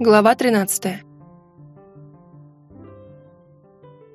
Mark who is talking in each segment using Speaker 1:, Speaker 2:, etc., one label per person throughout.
Speaker 1: Глава 13.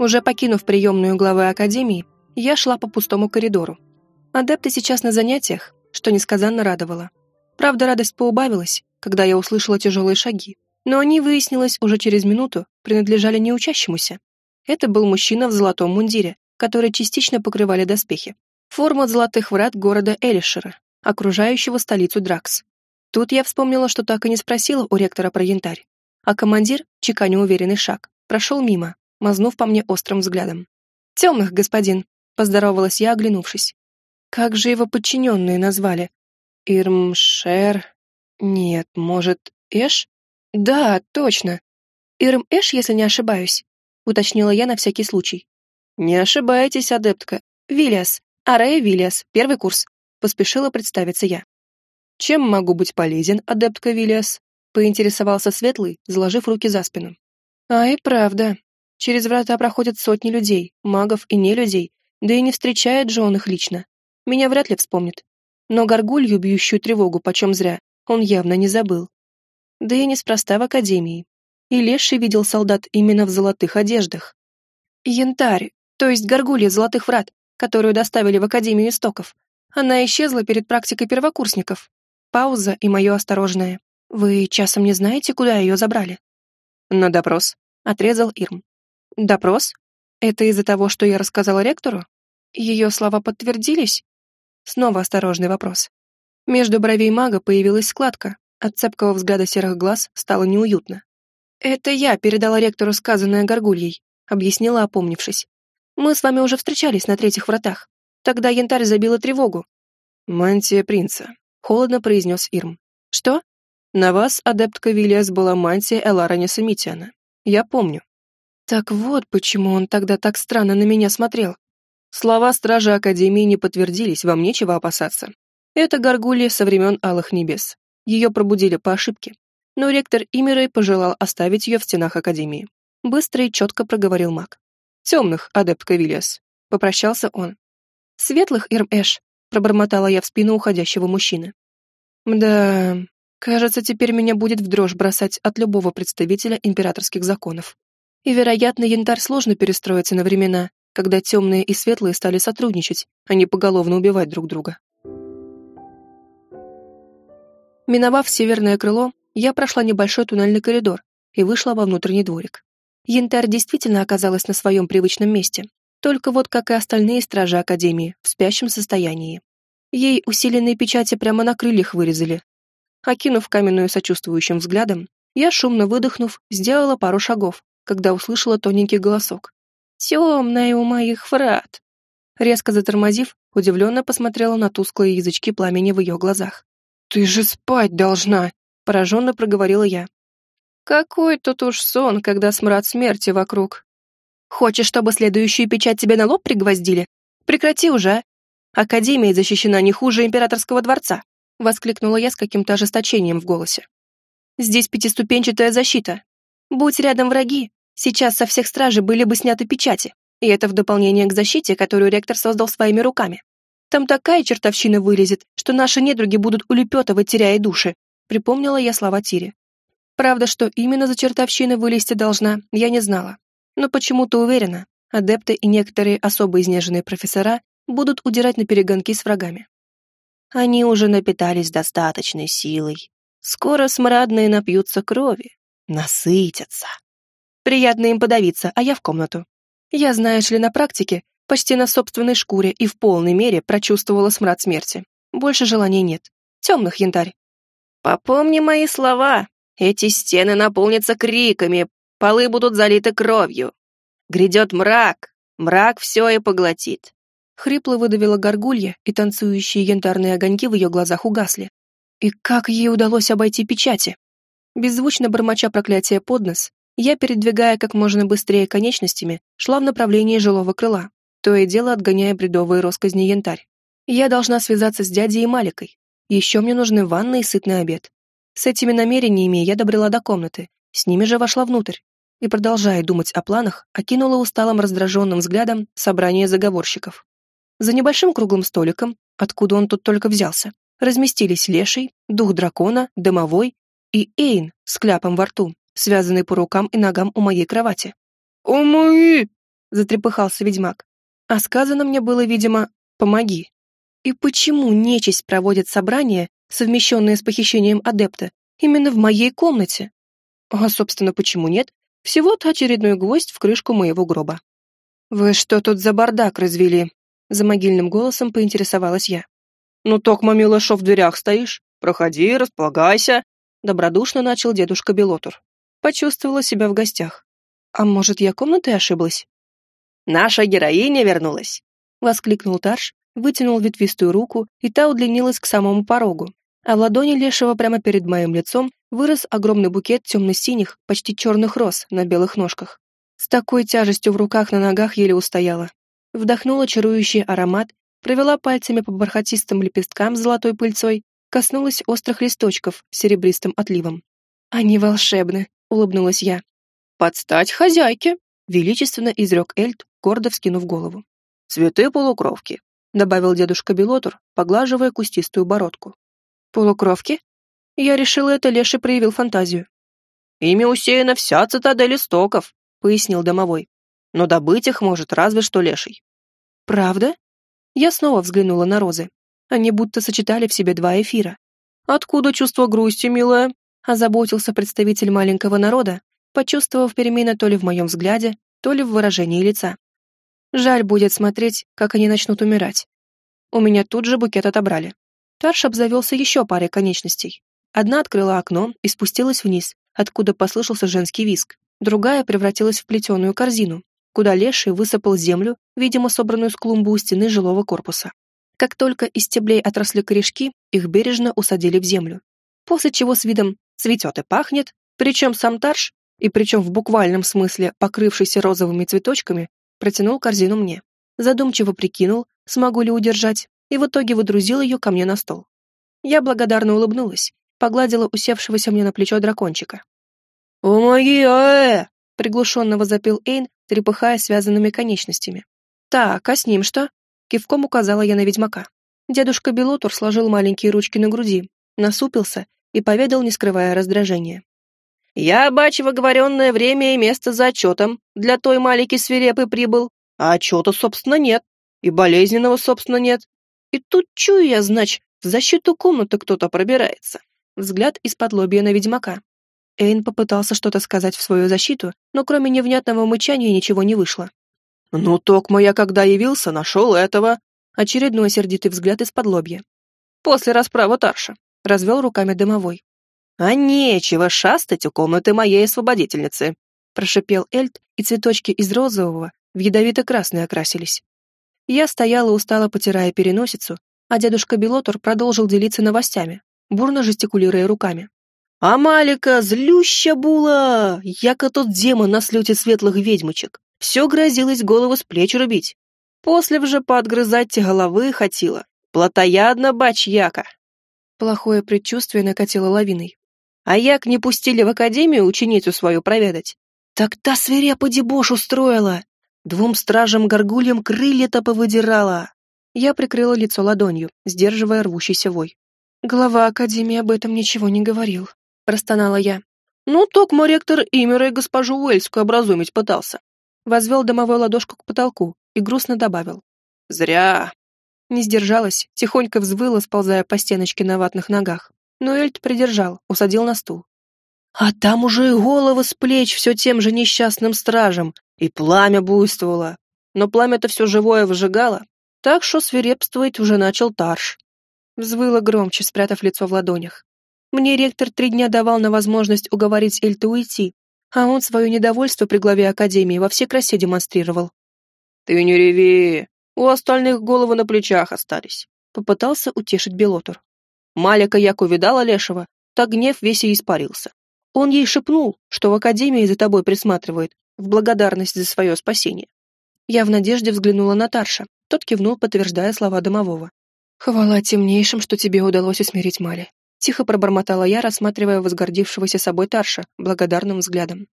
Speaker 1: Уже покинув приемную главы Академии, я шла по пустому коридору. Адепты сейчас на занятиях, что несказанно радовало. Правда, радость поубавилась, когда я услышала тяжелые шаги, но они, выяснилось, уже через минуту принадлежали не учащемуся. Это был мужчина в золотом мундире, который частично покрывали доспехи. Форма золотых врат города Элишера, окружающего столицу Дракс. Тут я вспомнила, что так и не спросила у ректора про янтарь. А командир, чеканя уверенный шаг, прошел мимо, мазнув по мне острым взглядом. «Темных, господин», — поздоровалась я, оглянувшись. «Как же его подчиненные назвали? Ирмшер? Нет, может, Эш? Да, точно. Ирм-Эш, если не ошибаюсь», — уточнила я на всякий случай. «Не ошибаетесь, адептка. Виллиас. Арея Виллиас, первый курс», — поспешила представиться я. «Чем могу быть полезен, адептка Виллиас?» — поинтересовался Светлый, заложив руки за спину. «А и правда. Через врата проходят сотни людей, магов и нелюдей, да и не встречает же он их лично. Меня вряд ли вспомнит. Но горгулью, бьющую тревогу, почем зря, он явно не забыл. Да и неспроста в Академии. И Леший видел солдат именно в золотых одеждах. Янтарь, то есть горгулья золотых врат, которую доставили в Академию истоков. Она исчезла перед практикой первокурсников. Пауза и мое осторожное. «Вы часом не знаете, куда ее забрали?» «На допрос», — отрезал Ирм. «Допрос? Это из-за того, что я рассказала ректору? Ее слова подтвердились?» Снова осторожный вопрос. Между бровей мага появилась складка, от цепкого взгляда серых глаз стало неуютно. «Это я передала ректору сказанное горгульей», — объяснила, опомнившись. «Мы с вами уже встречались на третьих вратах. Тогда янтарь забила тревогу». «Мантия принца», холодно произнес Ирм. «Что?» «На вас, адептка Виллиас, была мантия Элараниса Митиана. Я помню». Так вот, почему он тогда так странно на меня смотрел. Слова стража Академии не подтвердились, вам нечего опасаться. Это горгулья со времен Алых Небес. Ее пробудили по ошибке. Но ректор Имерой пожелал оставить ее в стенах Академии. Быстро и четко проговорил маг. «Темных, адептка Виллиас», — попрощался он. «Светлых, Ирм Эш», — пробормотала я в спину уходящего мужчины. Да, кажется, теперь меня будет в дрожь бросать от любого представителя императорских законов. И, вероятно, янтарь сложно перестроиться на времена, когда темные и светлые стали сотрудничать, а не поголовно убивать друг друга. Миновав северное крыло, я прошла небольшой туннельный коридор и вышла во внутренний дворик. Янтарь действительно оказалась на своем привычном месте, только вот, как и остальные стражи Академии, в спящем состоянии. Ей усиленные печати прямо на крыльях вырезали. Окинув каменную сочувствующим взглядом, я, шумно выдохнув, сделала пару шагов, когда услышала тоненький голосок. «Темная у моих врат!» Резко затормозив, удивленно посмотрела на тусклые язычки пламени в ее глазах. «Ты же спать должна!» — пораженно проговорила я. «Какой тут уж сон, когда смрад смерти вокруг!» «Хочешь, чтобы следующую печать тебе на лоб пригвоздили? Прекрати уже, Академия защищена не хуже императорского дворца», — воскликнула я с каким-то ожесточением в голосе. «Здесь пятиступенчатая защита. Будь рядом враги, сейчас со всех стражей были бы сняты печати, и это в дополнение к защите, которую ректор создал своими руками. Там такая чертовщина вылезет, что наши недруги будут улепетывать, теряя души», — припомнила я слова Тири. Правда, что именно за чертовщина вылезти должна, я не знала. Но почему-то уверена, адепты и некоторые особо изнеженные профессора будут удирать на перегонки с врагами. Они уже напитались достаточной силой. Скоро смрадные напьются крови, насытятся. Приятно им подавиться, а я в комнату. Я, знаешь ли, на практике, почти на собственной шкуре и в полной мере прочувствовала смрад смерти. Больше желаний нет. Темных янтарь. Попомни мои слова. Эти стены наполнятся криками, полы будут залиты кровью. Грядет мрак, мрак все и поглотит. Хрипло выдавила горгулья, и танцующие янтарные огоньки в ее глазах угасли. И как ей удалось обойти печати? Беззвучно бормоча проклятие под нос, я, передвигая как можно быстрее конечностями, шла в направлении жилого крыла, то и дело отгоняя бредовые росказни янтарь. Я должна связаться с дядей и Маликой. Еще мне нужны ванны и сытный обед. С этими намерениями я добрела до комнаты, с ними же вошла внутрь и, продолжая думать о планах, окинула усталым раздраженным взглядом собрание заговорщиков. За небольшим круглым столиком, откуда он тут только взялся, разместились леший, дух дракона, дымовой и Эйн с кляпом во рту, связанный по рукам и ногам у моей кровати.
Speaker 2: «О мои!»
Speaker 1: — затрепыхался ведьмак. А сказано мне было, видимо, «помоги». И почему нечисть проводит собрание, совмещенное с похищением адепта, именно в моей комнате? А, собственно, почему нет? Всего-то очередной гвоздь в крышку моего гроба. «Вы что тут за бардак развели?» За могильным голосом поинтересовалась я.
Speaker 2: «Ну, токма, милашо, в дверях стоишь? Проходи, располагайся!»
Speaker 1: Добродушно начал дедушка Белотур. Почувствовала себя в гостях. А может, я комнатой ошиблась?
Speaker 2: «Наша героиня вернулась!»
Speaker 1: Воскликнул Тарш, вытянул ветвистую руку, и та удлинилась к самому порогу. А в ладони лешего прямо перед моим лицом вырос огромный букет темно-синих, почти черных роз на белых ножках. С такой тяжестью в руках на ногах еле устояла. Вдохнула чарующий аромат, провела пальцами по бархатистым лепесткам с золотой пыльцой, коснулась острых листочков с серебристым отливом. «Они волшебны», — улыбнулась я.
Speaker 2: «Подстать хозяйке», —
Speaker 1: величественно изрек Эльт, гордо вскинув голову.
Speaker 2: «Цветы полукровки», — добавил дедушка Белотур, поглаживая кустистую бородку.
Speaker 1: «Полукровки?» Я решила, это Леший проявил фантазию.
Speaker 2: «Ими усеяна вся цитадель истоков», — пояснил домовой. «Но добыть их может разве что Леший».
Speaker 1: «Правда?» Я снова взглянула на розы. Они будто сочетали в себе два эфира.
Speaker 2: «Откуда чувство грусти, милая?»
Speaker 1: — озаботился представитель маленького народа, почувствовав перемены то ли в моем взгляде, то ли в выражении лица. Жаль будет смотреть, как они начнут умирать. У меня тут же букет отобрали. Тарш обзавелся еще парой конечностей. Одна открыла окно и спустилась вниз, откуда послышался женский виск. Другая превратилась в плетеную корзину, куда леший высыпал землю, видимо, собранную с клумбы у стены жилого корпуса. Как только из стеблей отросли корешки, их бережно усадили в землю. После чего с видом «цветет и пахнет», причем сам Тарш, и причем в буквальном смысле покрывшийся розовыми цветочками, протянул корзину мне. Задумчиво прикинул, смогу ли удержать, и в итоге выдрузил ее ко мне на стол. Я благодарно улыбнулась, погладила усевшегося мне на плечо дракончика.
Speaker 2: «Помоги, аэ!»
Speaker 1: — приглушенно возопил Эйн, трепыхая связанными конечностями. «Так, а с ним что?» — кивком указала я на ведьмака. Дедушка Белотур сложил маленькие ручки на груди, насупился и поведал, не скрывая раздражения.
Speaker 2: «Я, бачу, в оговоренное время и место за отчетом для той маленькой свирепой прибыл, а отчета, собственно, нет, и болезненного, собственно, нет. И тут чую я, значит, в защиту комнаты кто-то пробирается. Взгляд из-под лобья на ведьмака.
Speaker 1: Эйн попытался что-то сказать в свою защиту, но кроме невнятного мычания ничего не вышло.
Speaker 2: «Ну, Токмо, я когда явился, нашел этого!»
Speaker 1: Очередной сердитый взгляд из-под лобья.
Speaker 2: «После расправы Тарша», — развел руками дымовой. «А нечего шастать у комнаты моей освободительницы», — прошипел Эльт, и цветочки из розового в ядовито-красный окрасились. Я стояла устало, потирая переносицу, а дедушка Белотор продолжил делиться новостями, бурно жестикулируя руками. «А Малика злюща була, яко тот демон на слете светлых ведьмочек. Все грозилось голову с плеч рубить. После вже поотгрызать те головы хотела. Платоядно бач яка».
Speaker 1: Плохое предчувствие накатило лавиной.
Speaker 2: А як не пустили в академию ученицу свою проведать? Так та свирепо дебош устроила. Двум стражам-горгульям крылья-то повыдирала.
Speaker 1: Я прикрыла лицо ладонью, сдерживая рвущийся вой. Глава Академии об этом ничего не говорил. Простонала я.
Speaker 2: Ну, токмо ректор Имера и госпожу Уэльскую образумить пытался.
Speaker 1: Возвел домовой ладошку к потолку и грустно добавил.
Speaker 2: Зря.
Speaker 1: Не сдержалась, тихонько взвыла, сползая по стеночке на ватных ногах. Но Эльт придержал, усадил на стул.
Speaker 2: А там уже и головы с плеч все тем же несчастным стражем, и пламя буйствовало. Но пламя-то все живое выжигало, так что свирепствовать уже начал Тарш.
Speaker 1: Взвыла громче, спрятав лицо в ладонях. Мне ректор три дня давал на возможность уговорить Эльта уйти, а он свое недовольство при главе Академии во всей красе демонстрировал.
Speaker 2: «Ты не реви, у остальных головы на плечах остались», — попытался утешить Белотор. Малика як увидала Лешего, так гнев весь и испарился. Он ей шепнул, что в Академии за тобой присматривает, в благодарность за свое спасение. Я в надежде взглянула на Тарша, тот кивнул, подтверждая слова домового. «Хвала темнейшим, что тебе удалось усмирить Мали», тихо пробормотала я, рассматривая возгордившегося собой Тарша благодарным взглядом.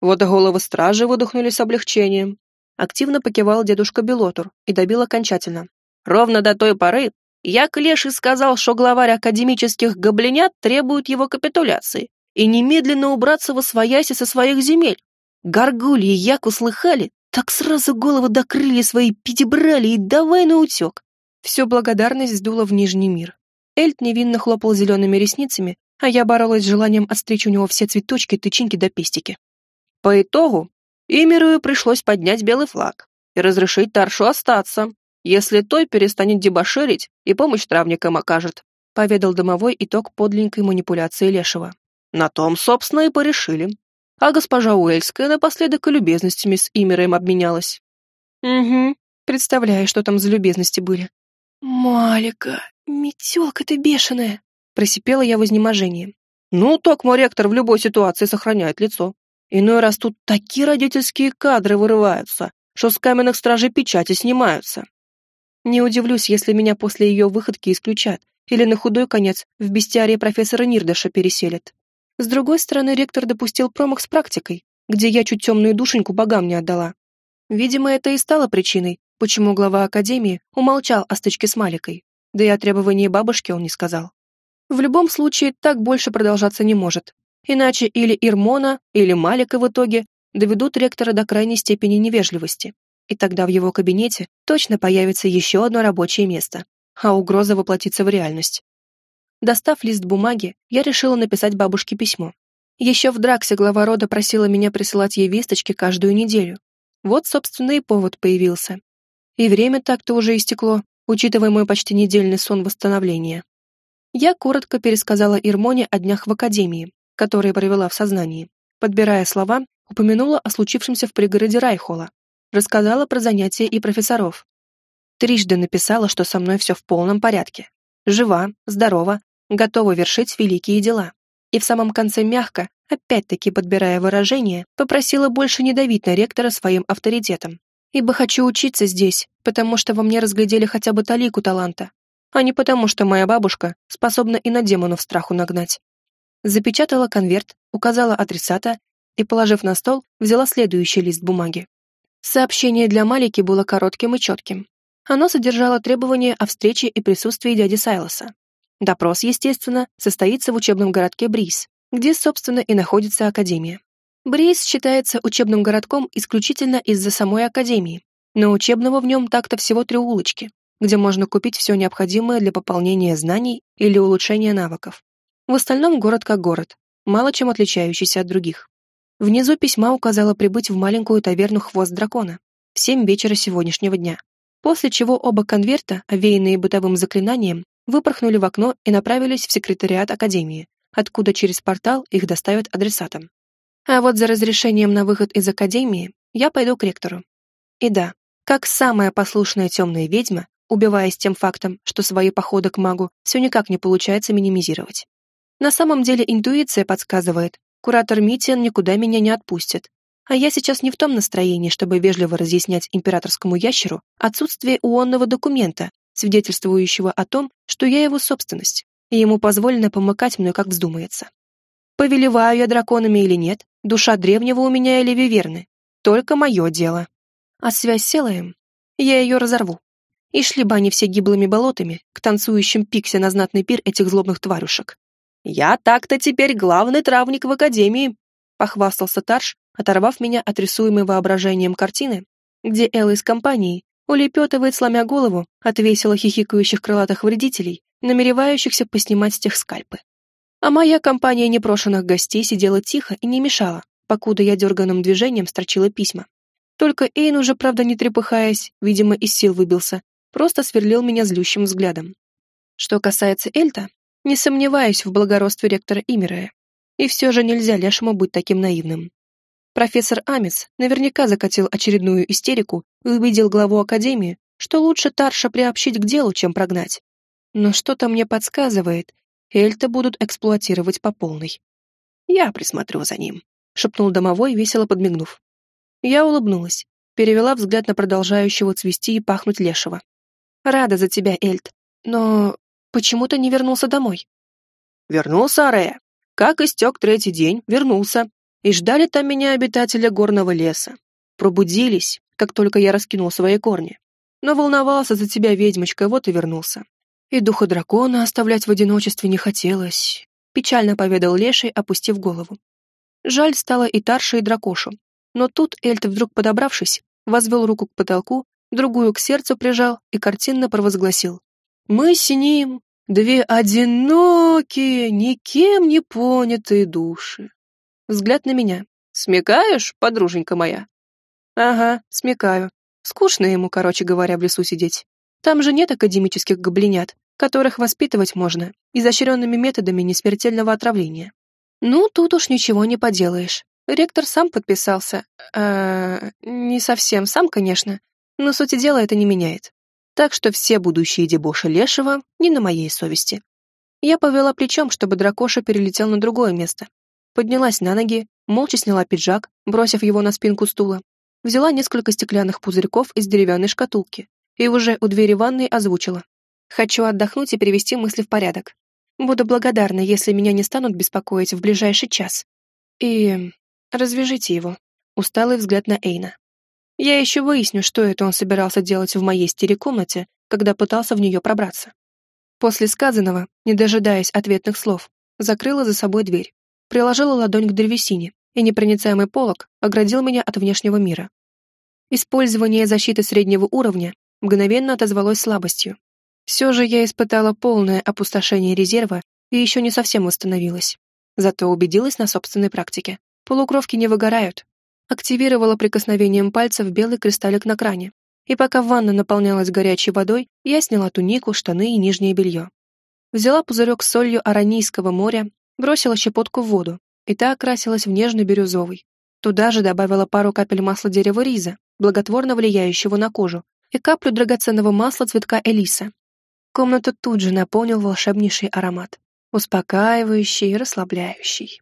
Speaker 2: Вот головы стражи выдохнули с облегчением. Активно покивал дедушка Белотур и добил окончательно. Ровно до той поры, як Леший сказал, что главарь академических гоблинят требует его капитуляции, и немедленно убраться во свояси со своих земель. Горгульи як услыхали, так сразу голову до крылья свои пятибрали и давай на утек.
Speaker 1: Всю благодарность сдуло в Нижний мир. Эльт невинно хлопал зелеными ресницами, а я боролась с желанием отстричь у него все цветочки, тычинки да пестики.
Speaker 2: По итогу Имерую пришлось поднять белый флаг и разрешить Таршу остаться, если той перестанет дебоширить и помощь травникам окажет, поведал домовой итог подлинной манипуляции Лешего. На том, собственно, и порешили. А госпожа Уэльская напоследок и любезностями с Имероем обменялась.
Speaker 1: Угу, представляю, что там за любезности были. «Малика, метелка ты бешеная!» Просипела я в изнеможении.
Speaker 2: «Ну, так мой ректор в любой ситуации сохраняет лицо. Иной раз тут такие родительские кадры вырываются, что с каменных стражей печати снимаются».
Speaker 1: Не удивлюсь, если меня после ее выходки исключат, или на худой конец в бестиарии профессора Нирдаша переселят. С другой стороны, ректор допустил промах с практикой, где я чуть темную душеньку богам не отдала. Видимо, это и стало причиной, почему глава Академии умолчал о стычке с Маликой, да и о требовании бабушки он не сказал. В любом случае, так больше продолжаться не может. Иначе или Ирмона, или Малика в итоге доведут ректора до крайней степени невежливости. И тогда в его кабинете точно появится еще одно рабочее место, а угроза воплотится в реальность. Достав лист бумаги, я решила написать бабушке письмо. Еще в Драксе глава рода просила меня присылать ей весточки каждую неделю. Вот, собственно, и повод появился. И время так-то уже истекло, учитывая мой почти недельный сон восстановления. Я коротко пересказала Ирмоне о днях в академии, которые провела в сознании. Подбирая слова, упомянула о случившемся в пригороде Райхола. Рассказала про занятия и профессоров. Трижды написала, что со мной все в полном порядке. Жива, здорова, готова вершить великие дела. И в самом конце мягко, опять-таки подбирая выражение, попросила больше не давить на ректора своим авторитетом, ибо хочу учиться здесь, потому что во мне разглядели хотя бы талику таланта, а не потому, что моя бабушка способна и на демонов страху нагнать. Запечатала конверт, указала адресата и, положив на стол, взяла следующий лист бумаги. Сообщение для Малики было коротким и четким. Оно содержало требования о встрече и присутствии дяди Сайлоса. Допрос, естественно, состоится в учебном городке Бриз, где, собственно, и находится Академия. Бриз считается учебным городком исключительно из-за самой Академии, но учебного в нем так-то всего три улочки, где можно купить все необходимое для пополнения знаний или улучшения навыков. В остальном город как город, мало чем отличающийся от других. Внизу письма указала прибыть в маленькую таверну «Хвост дракона» в семь вечера сегодняшнего дня, после чего оба конверта, овеянные бытовым заклинанием, выпорхнули в окно и направились в секретариат Академии, откуда через портал их доставят адресатам. А вот за разрешением на выход из академии я пойду к ректору. И да, как самая послушная темная ведьма, убиваясь тем фактом, что свои походы к магу все никак не получается минимизировать. На самом деле интуиция подсказывает, куратор Митиан никуда меня не отпустит, а я сейчас не в том настроении, чтобы вежливо разъяснять императорскому ящеру отсутствие уонного документа, свидетельствующего о том, что я его собственность, и ему позволено помыкать мной, как вздумается. Повелеваю я драконами или нет, душа древнего у меня или виверны. Только мое дело. А связь с Селаем? Я ее разорву. И шли бы они все гиблыми болотами к танцующим пиксе на знатный пир этих злобных тварюшек. «Я так-то теперь главный травник в Академии», — похвастался Тарш, оторвав меня от рисуемой воображением картины, где Элла из компании улепетывает, сломя голову от весело хихикающих крылатых вредителей, намеревающихся поснимать с тех скальпы. А моя компания непрошенных гостей сидела тихо и не мешала, покуда я дерганным движением строчила письма. Только Эйн уже, правда, не трепыхаясь, видимо, из сил выбился, просто сверлил меня злющим взглядом. Что касается Эльта, не сомневаюсь в благородстве ректора Имерея. И все же нельзя Лешему быть таким наивным. Профессор Амис наверняка закатил очередную истерику и убедил главу Академии, что лучше Тарша приобщить к делу, чем прогнать. Но что-то мне подсказывает, Эльта будут эксплуатировать по полной. «Я присмотрю за ним», — шепнул домовой, весело подмигнув. Я улыбнулась, перевела взгляд на продолжающего цвести и пахнуть лешего. «Рада за тебя, Эльт, но почему ты не вернулся домой?»
Speaker 2: «Вернулся, Арея. Как истек третий день, вернулся. И ждали там меня обитатели горного леса. Пробудились, как только я раскинул свои корни. Но волновался за тебя, ведьмочка, вот и вернулся. И духа дракона оставлять в одиночестве не хотелось.
Speaker 1: печально поведал Леший, опустив голову. Жаль стало и Тарше, и Дракошу. Но тут Эльт, вдруг подобравшись, возвел руку к потолку, другую к сердцу прижал и картинно провозгласил. «Мы с ним две одинокие, никем не понятые души». Взгляд на меня. «Смекаешь, подруженька моя?» «Ага, смекаю. Скучно ему, короче говоря, в лесу сидеть. Там же нет академических гоблинят, которых воспитывать можно изощренными методами несмертельного отравления. Ну, тут уж ничего не поделаешь. Ректор сам подписался. Э, не совсем сам, конечно, но сути дела это не меняет. Так что все будущие дебоши Лешего не на моей совести. Я повела плечом, чтобы дракоша перелетел на другое место. Поднялась на ноги, молча сняла пиджак, бросив его на спинку стула. Взяла несколько стеклянных пузырьков из деревянной шкатулки и уже у двери ванной озвучила. Хочу отдохнуть и привести мысли в порядок. Буду благодарна, если меня не станут беспокоить в ближайший час. И развяжите его. Усталый взгляд на Эйна. Я еще выясню, что это он собирался делать в моей стереокомнате, когда пытался в нее пробраться. После сказанного, не дожидаясь ответных слов, закрыла за собой дверь, приложила ладонь к древесине, и непроницаемый полог оградил меня от внешнего мира. Использование защиты среднего уровня мгновенно отозвалось слабостью, все же я испытала полное опустошение резерва и еще не совсем восстановилась. Зато убедилась на собственной практике. Полукровки не выгорают. Активировала прикосновением пальцев белый кристаллик на кране. И пока ванна наполнялась горячей водой, я сняла тунику, штаны и нижнее белье. Взяла пузырек с солью Аранийского моря, бросила щепотку в воду, и та окрасилась в нежно-бирюзовый. Туда же добавила пару капель масла дерева риза, благотворно влияющего на кожу, и каплю драгоценного масла цветка элиса, Комнату тут же наполнил волшебнейший аромат, успокаивающий и расслабляющий.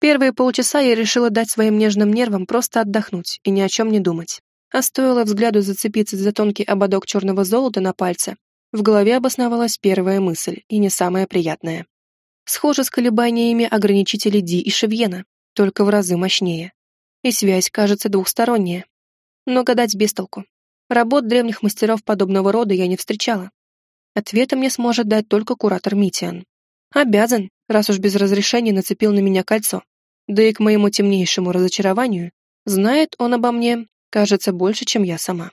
Speaker 1: Первые полчаса я решила дать своим нежным нервам просто отдохнуть и ни о чем не думать. А стоило взгляду зацепиться за тонкий ободок черного золота на пальце, в голове обосновалась первая мысль, и не самая приятная. Схоже с колебаниями ограничителей Ди и Шевьена, только в разы мощнее. И связь, кажется, двухсторонняя. Но гадать без толку. Работ древних мастеров подобного рода я не встречала, Ответа мне сможет дать только куратор Митиан. Обязан, раз уж без разрешения нацепил на меня кольцо. Да и к моему темнейшему разочарованию, знает он обо мне, кажется, больше, чем я сама.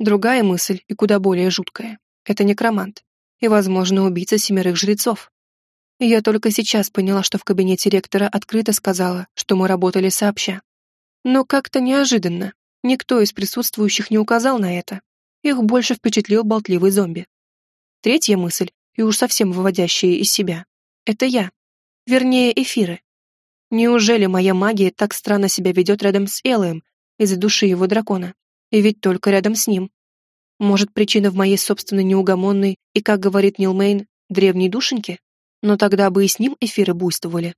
Speaker 1: Другая мысль, и куда более жуткая, это некромант и, возможно, убийца семерых жрецов. Я только сейчас поняла, что в кабинете ректора открыто сказала, что мы работали сообща. Но как-то неожиданно. Никто из присутствующих не указал на это. Их больше впечатлил болтливый зомби. Третья мысль, и уж совсем выводящая из себя, это я. Вернее, эфиры. Неужели моя магия так странно себя ведет рядом с Элоем из-за души его дракона? И ведь только рядом с ним. Может, причина в моей собственной неугомонной и, как говорит Нил Мейн, древней душеньке? Но тогда бы и с ним эфиры буйствовали.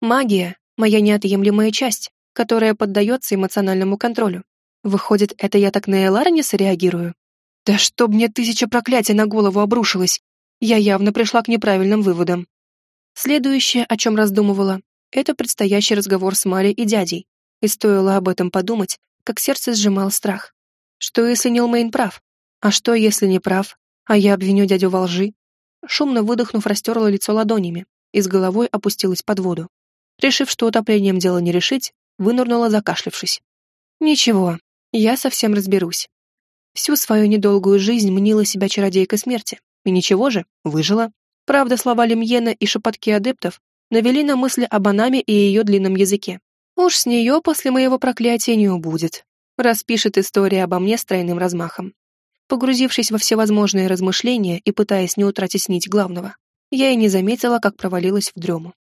Speaker 1: Магия — моя неотъемлемая часть, которая поддается эмоциональному контролю. Выходит, это я так на Эларниса реагирую? Да чтоб мне тысяча проклятий на голову обрушилось! Я явно пришла к неправильным выводам. Следующее, о чем раздумывала, это предстоящий разговор с Марей и дядей. И стоило об этом подумать, как сердце сжимал страх. Что, если Нилмейн прав? А что, если не прав? А я обвиню дядю во лжи? Шумно выдохнув, растерла лицо ладонями и с головой опустилась под воду. Решив, что утоплением дело не решить, вынырнула, закашлившись. Ничего, я совсем разберусь. Всю свою недолгую жизнь мнила себя чародейкой смерти. И ничего же, выжила. Правда, слова Лемьена и шепотки адептов навели на мысли об Анаме и ее длинном языке. Уж с нее после моего проклятия не убудет. Распишет история обо мне с тройным размахом. Погрузившись во всевозможные размышления и пытаясь не утратить нить главного, я и не заметила, как провалилась в дрему.